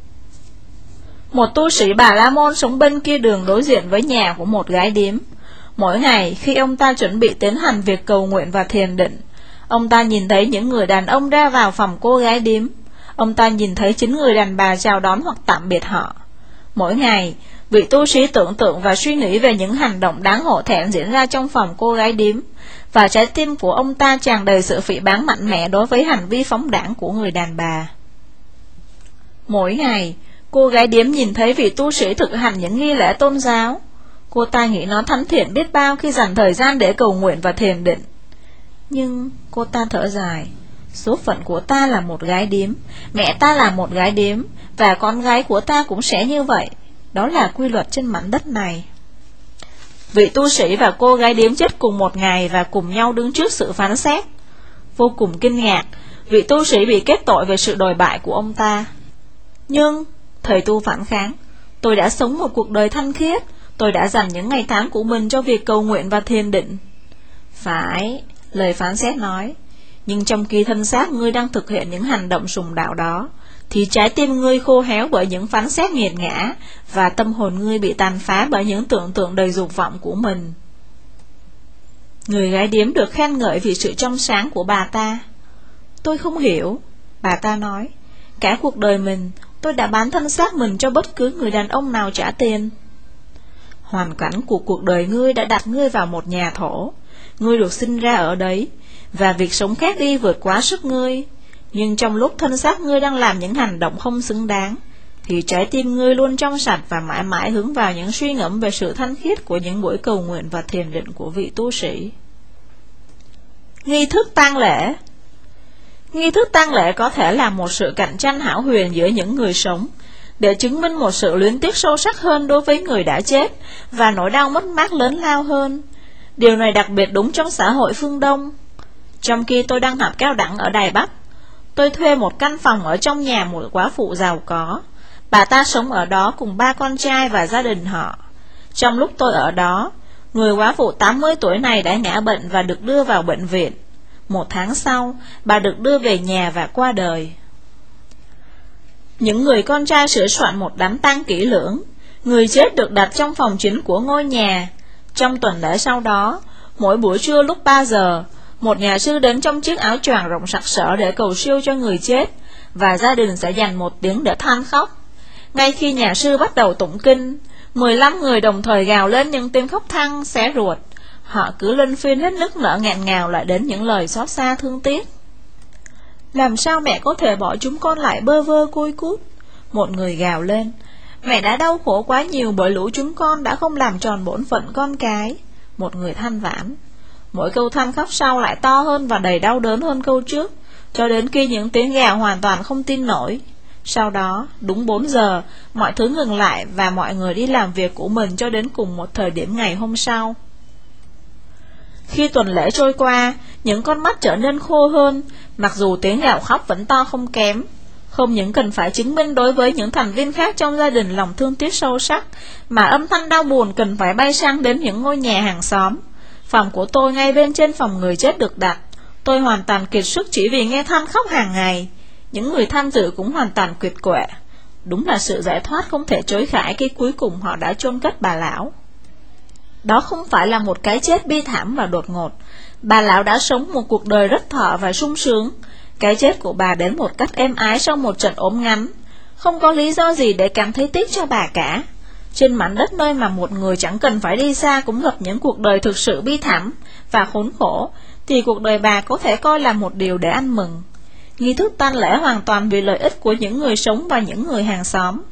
Một tu sĩ Bà La Môn sống bên kia đường đối diện với nhà của một gái điếm. Mỗi ngày khi ông ta chuẩn bị tiến hành việc cầu nguyện và thiền định, ông ta nhìn thấy những người đàn ông ra vào phòng cô gái điếm. Ông ta nhìn thấy chính người đàn bà chào đón hoặc tạm biệt họ. Mỗi ngày, vị tu sĩ tưởng tượng và suy nghĩ về những hành động đáng hổ thẹn diễn ra trong phòng cô gái điếm, và trái tim của ông ta tràn đầy sự phỉ bán mạnh mẽ đối với hành vi phóng đảng của người đàn bà. Mỗi ngày, cô gái điếm nhìn thấy vị tu sĩ thực hành những nghi lễ tôn giáo, Cô ta nghĩ nó thánh thiện biết bao khi dành thời gian để cầu nguyện và thiền định. Nhưng cô ta thở dài. Số phận của ta là một gái điếm, mẹ ta là một gái điếm, và con gái của ta cũng sẽ như vậy. Đó là quy luật trên mảnh đất này. Vị tu sĩ và cô gái điếm chết cùng một ngày và cùng nhau đứng trước sự phán xét. Vô cùng kinh ngạc, vị tu sĩ bị kết tội về sự đồi bại của ông ta. Nhưng, thầy tu phản kháng, tôi đã sống một cuộc đời thanh khiết, Tôi đã dành những ngày tháng của mình cho việc cầu nguyện và thiền định. Phải, lời phán xét nói, nhưng trong khi thân xác ngươi đang thực hiện những hành động sùng đạo đó, thì trái tim ngươi khô héo bởi những phán xét nghiệt ngã, và tâm hồn ngươi bị tàn phá bởi những tưởng tượng đầy dục vọng của mình. Người gái điếm được khen ngợi vì sự trong sáng của bà ta. Tôi không hiểu, bà ta nói, cả cuộc đời mình, tôi đã bán thân xác mình cho bất cứ người đàn ông nào trả tiền. Hoàn cảnh của cuộc đời ngươi đã đặt ngươi vào một nhà thổ Ngươi được sinh ra ở đấy Và việc sống khác đi vượt quá sức ngươi nhưng trong lúc thân xác ngươi đang làm những hành động không xứng đáng thì trái tim ngươi luôn trong sạch và mãi mãi hướng vào những suy ngẫm về sự thanh khiết của những buổi cầu nguyện và thiền định của vị tu sĩ. Nghi thức tang lễ Nghi thức tang lễ có thể là một sự cạnh tranh hảo huyền giữa những người sống, để chứng minh một sự luyến tiếc sâu sắc hơn đối với người đã chết và nỗi đau mất mát lớn lao hơn. Điều này đặc biệt đúng trong xã hội phương Đông. Trong khi tôi đang học cao đẳng ở Đài Bắc, tôi thuê một căn phòng ở trong nhà một quá phụ giàu có. Bà ta sống ở đó cùng ba con trai và gia đình họ. Trong lúc tôi ở đó, người quá phụ 80 tuổi này đã ngã bệnh và được đưa vào bệnh viện. Một tháng sau, bà được đưa về nhà và qua đời. Những người con trai sửa soạn một đám tang kỹ lưỡng. Người chết được đặt trong phòng chính của ngôi nhà. Trong tuần lễ sau đó, mỗi buổi trưa lúc 3 giờ, một nhà sư đến trong chiếc áo choàng rộng sặc sỡ để cầu siêu cho người chết, và gia đình sẽ dành một tiếng để than khóc. Ngay khi nhà sư bắt đầu tụng kinh, 15 người đồng thời gào lên những tiếng khóc thăng, xé ruột. Họ cứ lên phiên hết nước nở ngạn ngào lại đến những lời xót xa thương tiếc. Làm sao mẹ có thể bỏ chúng con lại bơ vơ côi cút? Một người gào lên. Mẹ đã đau khổ quá nhiều bởi lũ chúng con đã không làm tròn bổn phận con cái. Một người than vãn. Mỗi câu than khóc sau lại to hơn và đầy đau đớn hơn câu trước, cho đến khi những tiếng gào hoàn toàn không tin nổi. Sau đó, đúng 4 giờ, mọi thứ ngừng lại và mọi người đi làm việc của mình cho đến cùng một thời điểm ngày hôm sau. Khi tuần lễ trôi qua, những con mắt trở nên khô hơn, mặc dù tiếng gào khóc vẫn to không kém. Không những cần phải chứng minh đối với những thành viên khác trong gia đình lòng thương tiếc sâu sắc, mà âm thanh đau buồn cần phải bay sang đến những ngôi nhà hàng xóm. Phòng của tôi ngay bên trên phòng người chết được đặt. Tôi hoàn toàn kiệt sức chỉ vì nghe than khóc hàng ngày. Những người tham dự cũng hoàn toàn quyệt quệ. Đúng là sự giải thoát không thể chối khải khi cuối cùng họ đã chôn cất bà lão. Đó không phải là một cái chết bi thảm và đột ngột. Bà lão đã sống một cuộc đời rất thọ và sung sướng. Cái chết của bà đến một cách êm ái sau một trận ốm ngắn. Không có lý do gì để cảm thấy tiếc cho bà cả. Trên mảnh đất nơi mà một người chẳng cần phải đi xa cũng gặp những cuộc đời thực sự bi thảm và khốn khổ, thì cuộc đời bà có thể coi là một điều để ăn mừng. Nghi thức tang lễ hoàn toàn vì lợi ích của những người sống và những người hàng xóm.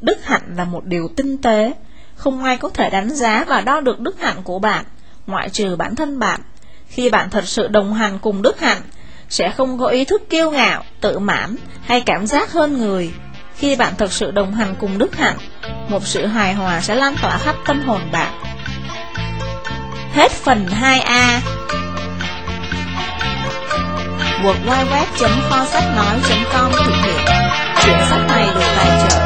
Đức hạnh là một điều tinh tế, không ai có thể đánh giá và đo được đức hạnh của bạn, ngoại trừ bản thân bạn. Khi bạn thật sự đồng hành cùng đức hạnh, sẽ không có ý thức kiêu ngạo, tự mãn hay cảm giác hơn người. Khi bạn thực sự đồng hành cùng đức hạnh, một sự hài hòa sẽ lan tỏa khắp tâm hồn bạn. Hết phần 2A www.kho sách nói.com thực hiện. Chuyện sách này được tài trợ